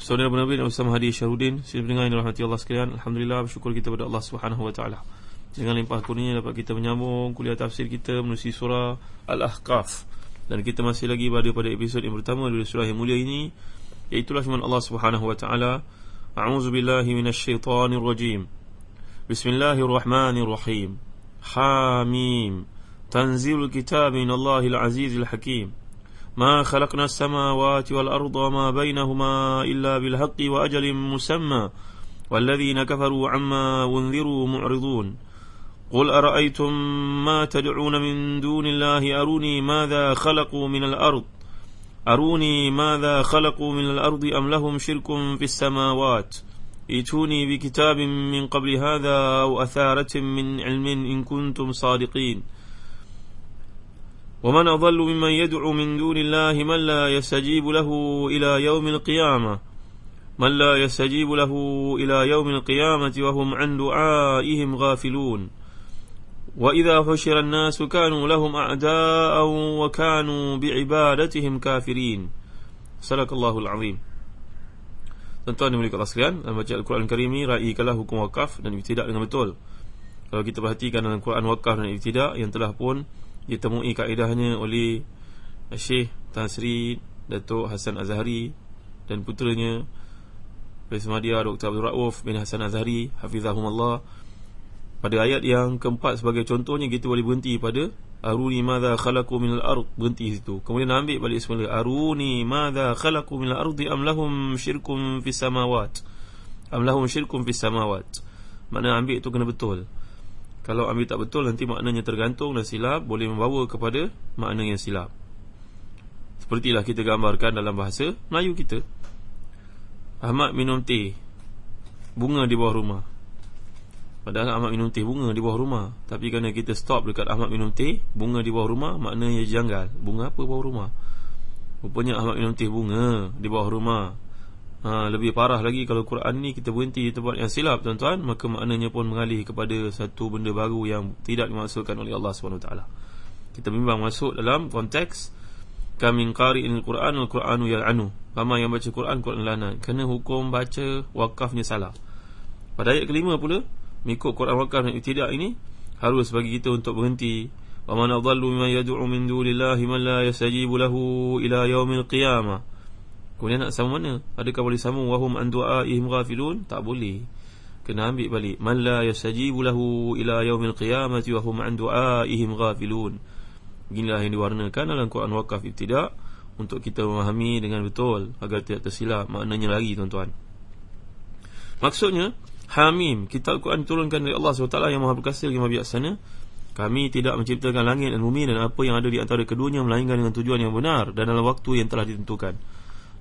Saudara Nabi dan bersama Hadi Syarudin Sini pendengar yang dirahmati Allah sekalian. Alhamdulillah bersyukur kita kepada Allah Subhanahu Wa Taala. Dengan limpah kurnia dapat kita menyambung Kuliah tafsir kita menusi surah Al-Ahqaf. Dan kita masih lagi berada pada episod yang pertama Dari surah yang mulia ini Iaitulah firman Allah Subhanahu Wa Taala. A'udzu billahi minasyaitonir rajim Bismillahirrahmanirrahim. Hamim. Tanzilul kitab min Allahil Azizil Hakim ما خلقنا السماوات والأرض وما بينهما إلا بالحق وأجل مسمى والذين كفروا عما أنذروا معرضون. قل أرأيتم ما تدعون من دون الله؟ أروني ماذا خلقوا من الأرض؟ أروني ماذا خلقوا من الأرض أم لهم شرك في السماوات؟ ائتوني بكتاب من قبل هذا أو أثارة من علم إن كنتم صادقين. ومن أضل ممن يدعو من دون الله من لا يستجيب له إلى يوم القيامة من لا يستجيب له إلى يوم القيامة وهم عن دعائهم غافلون وإذا حشر الناس كانوا لهم أعداء وكانوا بعبادتهم كافرين صدق الله العظيم Tuan-tuan dan Allah sekalian Dalam baca Al-Quran Karim ini Raikanlah hukum wakaf dan ibtidak dengan betul Kalau kita perhatikan dalam Al-Quran wakaf dan ibtidak Yang telah pun ditemui kaedahnya oleh Syekh Tan Sri Datuk Hasan Azhari dan puteranya Presmadia Dr. Abdul Rauf bin Hasan Azhari Hafizahumullah. Pada ayat yang keempat sebagai contohnya kita boleh berhenti pada Aruni madha khalaqu minal ard. Berhenti situ. Kemudian ambil balik semula Aruni madha khalaqu minal ardi am lahum syirkum fis samawat. Am lahum syirkum fis samawat. Makna ambil itu kena betul kalau ambil tak betul nanti maknanya tergantung dan silap Boleh membawa kepada makna yang silap. Sepertilah kita gambarkan dalam bahasa Melayu kita. Ahmad minum teh Bunga di bawah rumah. Padahal Ahmad minum teh bunga di bawah rumah. Tapi kerana kita stop dekat Ahmad minum teh Bunga di bawah rumah maknanya janggal. Bunga apa bawah rumah? Rupanya Ahmad minum teh bunga di bawah rumah ha, Lebih parah lagi kalau Quran ni kita berhenti di tempat yang silap tuan-tuan. Maka maknanya pun mengalih kepada satu benda baru yang tidak dimaksudkan oleh Allah SWT Kita bimbang masuk dalam konteks Kamin qari'in al-Quran al-Quranu yal'anu. Ramai yang baca Quran, Quran lanat. Kerana hukum baca wakafnya salah. Pada ayat kelima pula Mengikut Quran wakaf dan tidak ini Harus bagi kita untuk berhenti. Wa man adallu mimman yad'u min dunillahi man la yastajibu lahu ila yaumil qiyamah Kemudian nak sama mana? Adakah boleh sama wahum an du'aihim ghafilun? Tak boleh. Kena ambil balik. Man la yastajibu lahu ila yaumil qiyamati wahum an du'aihim ghafilun. Beginilah yang diwarnakan dalam Quran Waqaf Ibtidak untuk kita memahami dengan betul agar tidak tersilap maknanya lagi tuan-tuan. Maksudnya Hamim, kitab Al-Quran diturunkan dari Allah SWT yang maha berkasih lagi maha bijaksana Kami tidak menciptakan langit dan bumi dan apa yang ada di antara keduanya Melainkan dengan tujuan yang benar dan dalam waktu yang telah ditentukan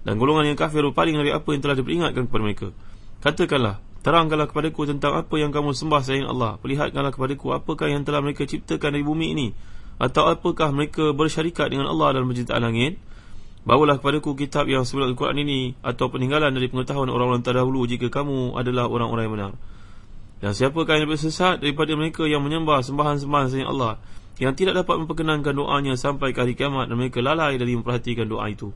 dan golongan yang kafir berpaling dari apa yang telah diperingatkan kepada mereka? Katakanlah Terangkanlah kepadaku tentang apa yang kamu sembah selain Allah. Perlihatkanlah kepadaku apakah yang telah mereka ciptakan dari bumi ini. Atau apakah mereka bersyarikat dengan Allah dalam penciptaan langit? Bawalah kepadaku kitab yang sebelum Al-Quran ini Atau peninggalan dari pengetahuan orang-orang terdahulu Jika kamu adalah orang-orang yang benar. Dan siapakah yang bersesat daripada mereka yang menyembah sembahan-sembahan selain Allah? Yang tidak dapat memperkenankan doanya sampai ke hari kiamat Dan mereka lalai dari memperhatikan doa itu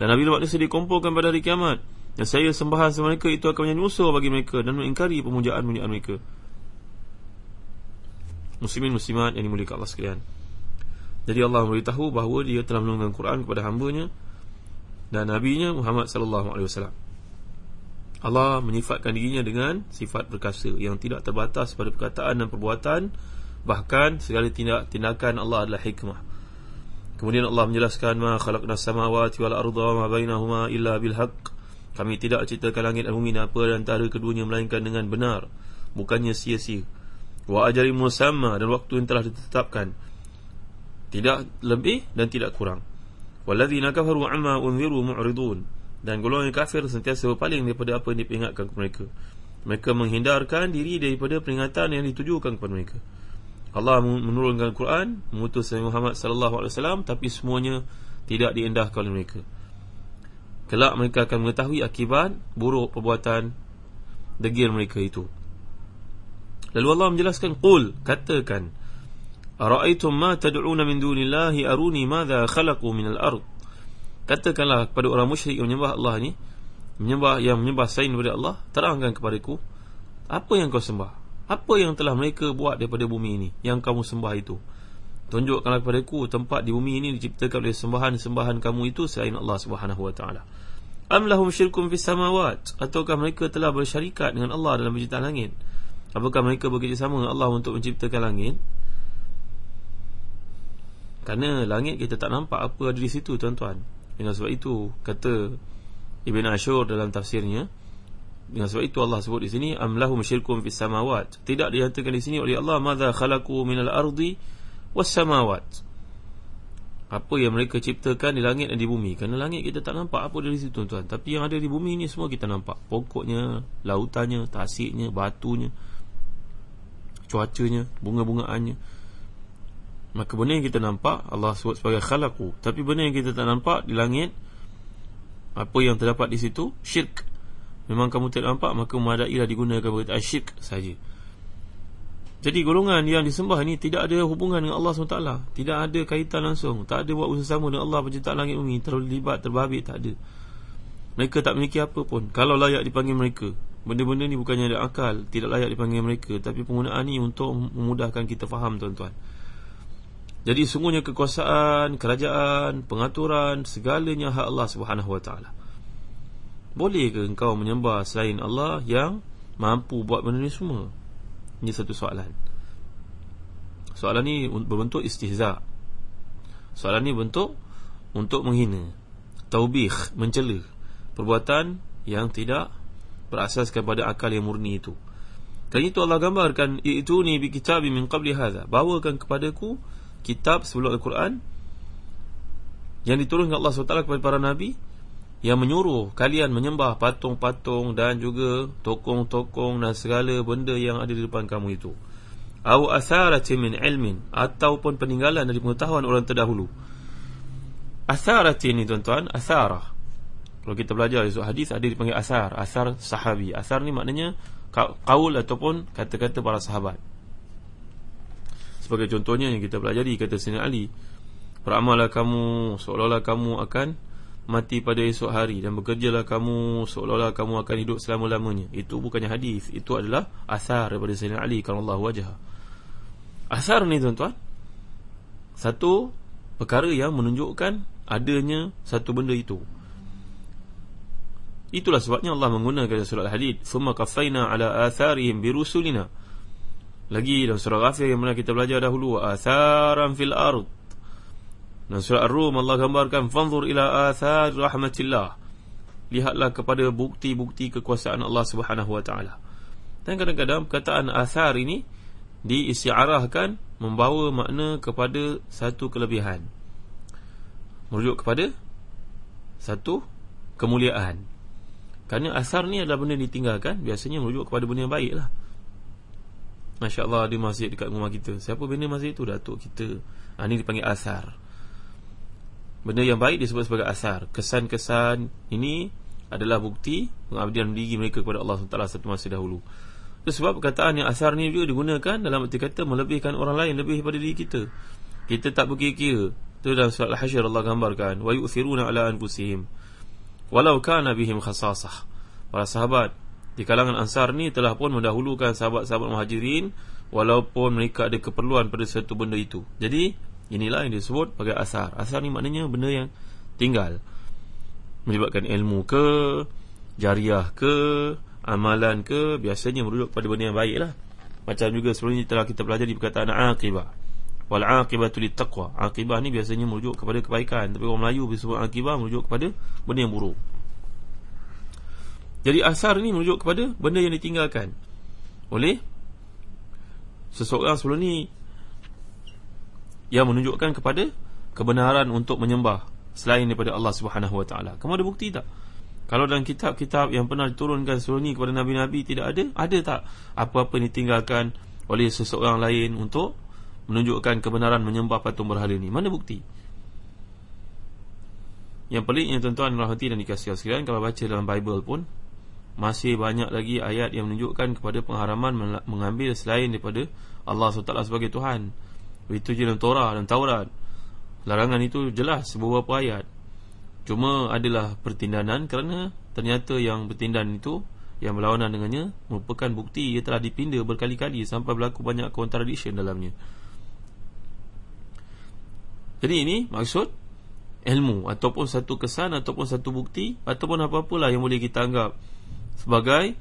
dan Nabi manusia dikumpulkan pada hari kiamat. Dan saya sembahan sama mereka itu akan menjadi musuh bagi mereka Dan mengingkari pemujaan-pemujaan mereka. Muslimin muslimat yang dimuliakan Allah sekalian. Jadi Allah memberitahu bahawa dia telah menurunkan Quran kepada hambanya Dan Nabi-Nya Muhammad sallallahu alaihi wasallam. Allah menyifatkan dirinya dengan sifat perkasa yang tidak terbatas pada perkataan dan perbuatan. Bahkan segala tindak tindakan Allah adalah hikmah kemudian Allah menjelaskan ma khalaqna samawati wal arda wa ma bainahuma illa bil haqq. Kami tidak ciptakan langit dan bumi dan apa antara keduanya melainkan dengan benar bukannya sia-sia. Wa ajali musamma dan waktu yang telah ditetapkan tidak lebih dan tidak kurang. Walladzina kafaru amma unziru mu'ridun. Dan golongan kafir sentiasa berpaling daripada apa yang diperingatkan kepada mereka. Mereka menghindarkan diri daripada peringatan yang ditujukan kepada mereka Allah menurunkan Al-Quran mengutus Nabi Muhammad sallallahu alaihi wasallam tapi semuanya tidak diendahkan oleh mereka. Kelak mereka akan mengetahui akibat buruk perbuatan degil mereka itu. Lalu Allah menjelaskan qul katakan ara'aytum ma tad'una min dunillahi aruni madza khalaqu min al-ard. Katakanlah kepada orang musyrik yang menyembah Allah ni menyembah Yang menyembah selain daripada Allah Terangkan kepadaku Apa yang kau sembah Apa yang telah mereka buat daripada bumi ini Yang kamu sembah itu? Tunjukkanlah kepadaku Tempat di bumi ini diciptakan oleh sembahan-sembahan kamu itu Selain Allah subhanahu wa ta'ala. Am lahum syirkum fis samawat? Ataukah mereka telah bersyarikat dengan Allah dalam penciptaan langit? Apakah mereka bekerjasama dengan Allah untuk menciptakan langit? Kerana langit kita tak nampak apa ada di situ tuan-tuan. Dengan sebab itu kata Ibn Ashur dalam tafsirnya dengan sebab itu Allah sebut di sini amlahu musyrikum fis samawat. Tidak dinyatakan di sini oleh Allah madza khalaqu minal ardi was samawat. Apa yang mereka ciptakan di langit dan di bumi. Kerana langit kita tak nampak apa dari situ tuan tapi yang ada di bumi ni semua kita nampak. Pokoknya lautannya tasiknya batunya cuacanya bunga-bungaannya. Maka benda yang kita nampak Allah sebut sebagai khalaku Tapi benda yang kita tak nampak di langit Apa yang terdapat di situ? Syirk Memang kamu tidak nampak Maka memadailah digunakan berkata syirk saja. Jadi golongan yang disembah ini Tidak ada hubungan dengan Allah SWT. Tidak ada kaitan langsung. Tak ada buat usaha sama dengan Allah Penciptaan langit bumi. Terlibat, terbabit, tak ada. Mereka tak memiliki apa pun. Kalau layak dipanggil mereka. Benda-benda ni bukannya ada akal. Tidak layak dipanggil mereka. Tapi penggunaan ni untuk memudahkan kita faham tuan-tuan. Jadi sungguhnya kekuasaan, kerajaan, pengaturan segalanya hak Allah Subhanahu Wa Taala. Boleh ke engkau menyembah selain Allah yang mampu buat benda ni semua? Ini satu soalan. Soalan ni berbentuk istihza. Soalan ni bentuk untuk menghina, taubih, mencela perbuatan yang tidak berasaskan pada akal yang murni itu. Dan itu Allah gambarkan, "Itu ni bi kitabi min qabli hadha." Bawakan kepadaku kitab sebelum Al-Quran yang diturunkan Allah SWT kepada para Nabi yang menyuruh kalian menyembah patung-patung dan juga tokong-tokong dan segala benda yang ada di depan kamu itu. Au asaratin min ilmin ataupun peninggalan dari pengetahuan orang terdahulu. Asaratin ni tuan-tuan asarah. Kalau kita belajar di hadis ada dipanggil asar asar sahabi. Asar ni maknanya kaul ataupun kata-kata para sahabat. Sebagai contohnya yang kita pelajari kata Sayyidina Ali Beramallah kamu seolah-olah kamu akan mati pada esok hari Dan bekerjalah kamu seolah-olah kamu akan hidup selama-lamanya. Itu bukannya hadis. Itu adalah asar daripada Sayyidina Ali Kalau Allah wajah. Asar ni tuan-tuan Satu perkara yang menunjukkan adanya satu benda itu. Itulah sebabnya Allah menggunakan surat Al-Hadid Summa kafaina ala atharihim birusulina lagi dalam surah Ghafir yang mana kita belajar dahulu Atharan fil ard Dalam surah Ar-Rum Allah gambarkan Fanzur ila athar rahmatillah. Lihatlah kepada bukti-bukti kekuasaan Allah subhanahu wa ta'ala. Dan kadang-kadang perkataan athar ini Diisiarahkan Membawa makna kepada satu kelebihan. Merujuk kepada Satu kemuliaan. Kerana asar ni adalah benda ditinggalkan Biasanya merujuk kepada benda yang baik lah Masya Allah ada masjid dekat rumah kita. Siapa bina masjid itu? Datuk kita. Ha, Ini dipanggil asar Benda yang baik disebut sebagai asar. Kesan-kesan ini adalah bukti Pengabdian diri mereka kepada Allah SWT satu masa dahulu. Itu sebab perkataan yang asar ni juga digunakan Dalam arti kata melebihkan orang lain lebih daripada diri kita. Kita tak berkira-kira. Itu dalam surat Al-Hashir Allah gambarkan Wa yu'thiruna ala anfusihim. Walau kana bihim khasasah. Para sahabat di kalangan Ansar ni telah pun mendahulukan sahabat-sahabat Muhajirin walaupun mereka ada keperluan pada satu benda itu. Jadi inilah yang disebut sebagai asar. Asar ni maknanya benda yang tinggal. Melibatkan ilmu ke, jariah ke amalan ke biasanya merujuk kepada benda yang baik lah macam juga sebelum ini telah kita pelajari perkataan aqibah. Wal aqibatu lit taqwa. Aqibah ni biasanya merujuk kepada kebaikan. Tapi orang Melayu disebut aqibah merujuk kepada benda yang buruk. Jadi asar ni merujuk kepada benda yang ditinggalkan. Oleh seseorang sebelum ni yang menunjukkan kepada kebenaran untuk menyembah selain daripada Allah Subhanahu Wa Taala. Kamu ada bukti tak? Kalau dalam kitab-kitab yang pernah diturunkan sebelum ni kepada nabi-nabi tidak ada, ada tak apa-apa yang ditinggalkan oleh seseorang lain untuk menunjukkan kebenaran menyembah patung berhala ni? Mana bukti? Yang peliknya tuan-tuan rahmati dan dikasihi sekalian kalau baca dalam Bible pun masih banyak lagi ayat yang menunjukkan kepada pengharaman mengambil selain daripada Allah SWT sebagai Tuhan. Itu je dalam Torah dan Taurat. Larangan itu jelas beberapa ayat. Cuma adalah pertindanan kerana ternyata yang bertindan itu yang berlawanan dengannya merupakan bukti ia telah dipinda berkali-kali sampai berlaku banyak contradiction dalamnya. Jadi ini maksud ilmu ataupun satu kesan ataupun satu bukti ataupun apa-apalah yang boleh kita anggap sebagai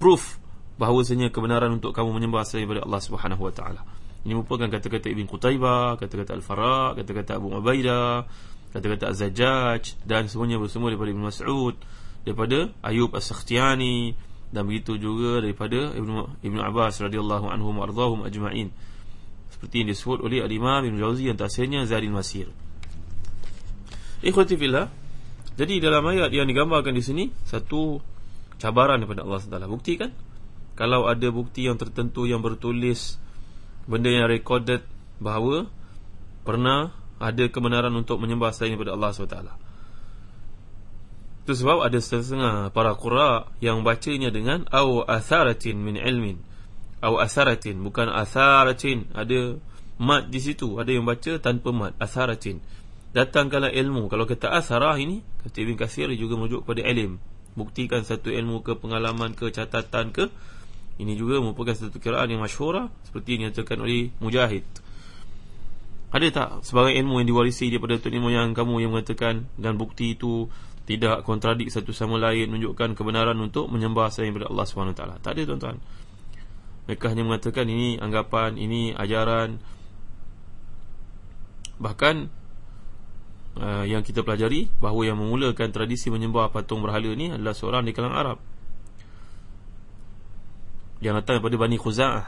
proof bahawasanya kebenaran untuk kamu menyembah selain daripada Allah Subhanahu wa taala. Ini merupakan kata-kata Ibn Qutaibah, kata-kata Al-Faraq, kata-kata Abu Ubaidah kata-kata Az-Zajjaj dan semuanya bersumber daripada Ibn Mas'ud daripada Ayub As-Sakhtiani dan begitu juga daripada Ibn, Ibn Abbas radhiyallahu anhum wa ardhahum ajma'in. Seperti yang disebut oleh Al-Imam Ibn Jauzi yang tafsirnya Zadil Masir. Ikhwati fillah jadi dalam ayat yang digambarkan di sini satu cabaran daripada Allah SWT bukti kan kalau ada bukti yang tertentu yang bertulis benda yang recorded bahawa pernah ada kebenaran untuk menyembah selain daripada Allah SWT itu sebab ada setengah para qura yang bacanya dengan au atharatin min ilmin. Au atharatin bukan atharatin. Ada mat di situ. Ada yang baca tanpa mat atharatin. Datangkanlah ilmu. Kalau kata asarah ini kata Ibn Kasir juga merujuk kepada ilm. Buktikan satu ilmu ke pengalaman ke catatan ke ini juga merupakan satu kiraan yang masyhurah seperti yang dinyatakan oleh Mujahid ada tak sebagai ilmu yang diwarisi daripada tok nenek moyang kamu yang mengatakan dan bukti itu tidak kontradik satu sama lain menunjukkan kebenaran untuk menyembah selain daripada Allah SWT Tak ada tuan-tuan. Mereka hanya mengatakan ini anggapan, ini ajaran. Bahkan uh, yang kita pelajari bahawa yang memulakan tradisi menyembah patung berhala ini adalah seorang di kalangan Arab. Yang datang daripada Bani Khuza'ah.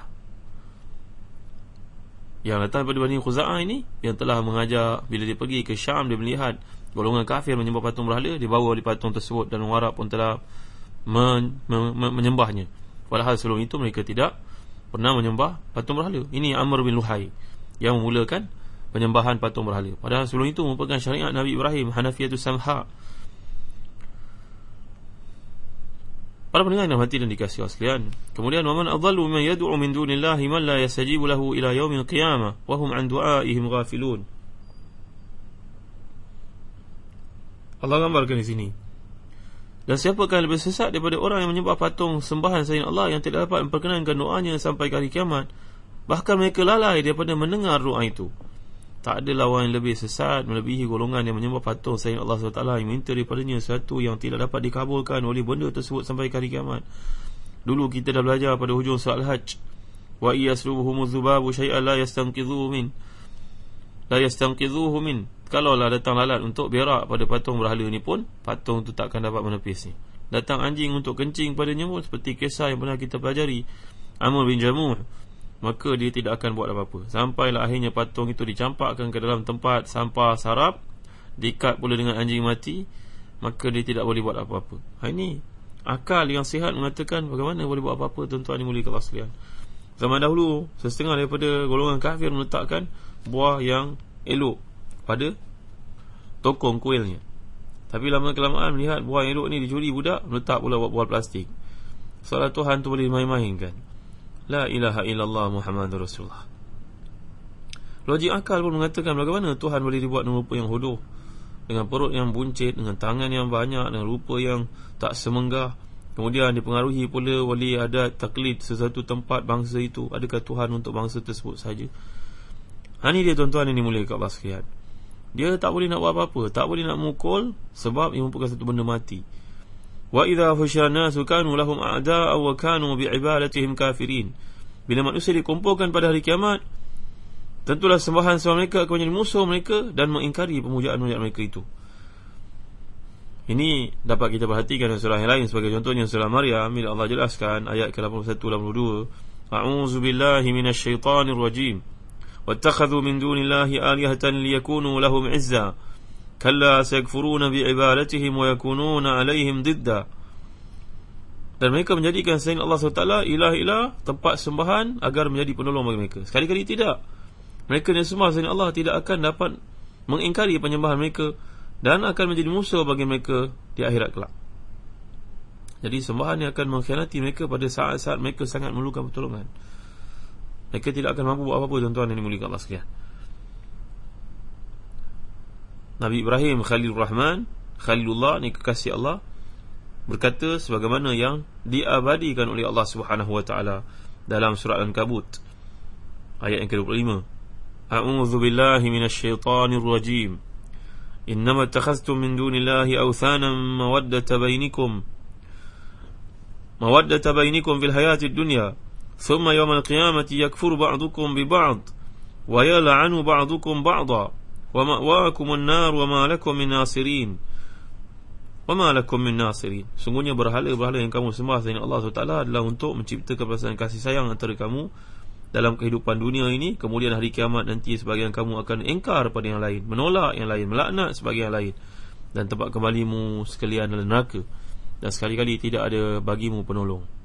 Yang datang daripada Bani Khuza'ah ini yang telah mengajar bila dia pergi ke Syam dia melihat golongan kafir menyembah patung berhala dia bawa di patung tersebut dan orang Arab pun telah men, men, men, menyembahnya. Padahal sebelum itu mereka tidak pernah menyembah patung berhala. Ini Amr bin Luhai yang memulakan penyembahan patung berhala. Padahal sebelum itu merupakan syariat Nabi Ibrahim Hanafiyatus Samha Para pendengar yang hati dan dikasihi sekalian. Kemudian waman adallu mimman yad'u min dunillahi man la yastajibu lahu ila yaumil qiyamah wa hum an du'aihim ghafilun. Allah gambarkan di sini. Dan siapakah lebih sesat daripada orang yang menyembah patung sembahan selain Allah yang tidak dapat memperkenankan doanya sampai hari kiamat? Bahkan mereka lalai daripada mendengar doa itu. Tak ada lawan yang lebih sesat Melebihi golongan yang menyembah patung Selain Allah SWT. Yang minta daripadanya Sesuatu yang tidak dapat dikabulkan Oleh benda tersebut Sampai hari kiamat. Dulu kita dah belajar Pada hujung surat Al-Hajj. Wa iyasrubuhumu zubabu Syai'an la yastangkidhu min. La yastangkidhu min. Kalau lah datang lalat Untuk berak pada patung berhala ni pun Patung tu takkan dapat menepis ni. Datang anjing untuk kencing padanya pun Seperti kisah yang pernah kita pelajari. Amr bin Jamuh maka dia tidak akan buat apa-apa. Sampailah akhirnya patung itu dicampakkan ke dalam tempat sampah sarap diikat pula dengan anjing mati maka dia tidak boleh buat apa-apa. Ha, ini akal yang sihat mengatakan bagaimana boleh buat apa-apa tuan-tuan ini mulia kelas sekalian. Zaman dahulu setengah daripada golongan kafir meletakkan buah yang elok pada tokong kuilnya. Tapi lama kelamaan melihat buah yang elok ni dicuri budak meletak pula buah plastik. Soalan Tuhan tu boleh main-mainkan La ilaha illallah Muhammadur Rasulullah. Logik akal pun mengatakan bagaimana Tuhan boleh dibuat dengan rupa yang hodoh Dengan perut yang buncit Dengan tangan yang banyak Dengan rupa yang tak semenggah. Kemudian dipengaruhi pula wali ada taklid sesuatu tempat bangsa itu. Adakah Tuhan untuk bangsa tersebut saja? Ha ni dia tuan-tuan ini mulia kat Allah sekalian. Dia tak boleh nak buat apa-apa Tak boleh nak mukul Sebab ia merupakan satu benda mati Husyira nasu kanu lahum a'da'a wa kanu bi'ibadatihim kafirin. Bila manusia dikumpulkan pada hari kiamat, tentulah sembahan sembahan mereka akan menjadi musuh mereka dan mengingkari pemujaan-pemujaan mereka itu. Ini dapat kita perhatikan dalam surah yang lain sebagai contohnya surah Maryam bila Allah jelaskan ayat ke-81 82. A'udzu billahi minasyaitonir rajim. Wattakhadhu min dunillahi alihatan liyakunu lahum 'izza. Sayakfuruna bi'ibadatihim wa yakununa 'alaihim didda. Dan mereka menjadikan selain Allah SWT ilah-ilah tempat sembahan agar menjadi penolong bagi mereka. Sekali-kali tidak. Mereka yang sembah selain Allah tidak akan dapat mengingkari penyembahan mereka dan akan menjadi musuh bagi mereka di akhirat kelak. Jadi sembahan yang akan mengkhianati mereka pada saat-saat mereka sangat memerlukan pertolongan. Mereka tidak akan mampu buat apa-apa tuan-tuan yang dimuliakan Allah sekalian. Nabi Ibrahim Khalil Rahman Khalilullah ni kekasih Allah berkata sebagaimana yang diabadikan oleh Allah Subhanahu wa taala dalam surah Al-Ankabut ayat yang ke-25 A'udzu billahi minasyaitonir rajim. Innama takhaztum min dunillahi awthanan mawaddata bainakum mawaddata bainakum fil hayatid dunya thumma yawmal qiyamati yakfuru ba'dukum bi ba'd wa yal'anu ba'dukum ba'dha wa ma lakum min nasirin. Wa ma lakum min nasirin. Sungguhnya berhala-berhala yang kamu sembah selain Allah SWT adalah untuk menciptakan perasaan kasih sayang antara kamu dalam kehidupan dunia ini. Kemudian hari kiamat nanti sebagian kamu akan engkar pada yang lain menolak yang lain melaknat sebagian yang lain. Dan tempat kembalimu sekalian dalam neraka. Dan sekali-kali tidak ada bagimu penolong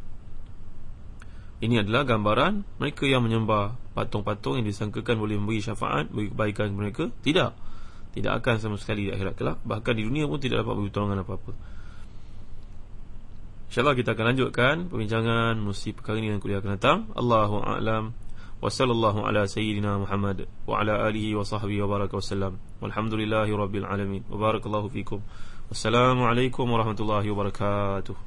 ini adalah gambaran mereka yang menyembah patung-patung yang disangkakan boleh memberi syafaat, beri kebaikan kepada mereka. Tidak. Tidak akan sama sekali di akhirat kelak. Bahkan di dunia pun tidak dapat beri pertolongan apa-apa. InsyaAllah kita akan lanjutkan perbincangan musi perkara ini dan kuliah akan datang. Allahu a'lam. Wa sallallahu ala sayyidina Muhammad wa ala alihi wa sahbihi wa baraka wasallam. Walhamdulillahi rabbil alamin. Wa barakallahu fikum. Wassalamualaikum warahmatullahi wabarakatuh.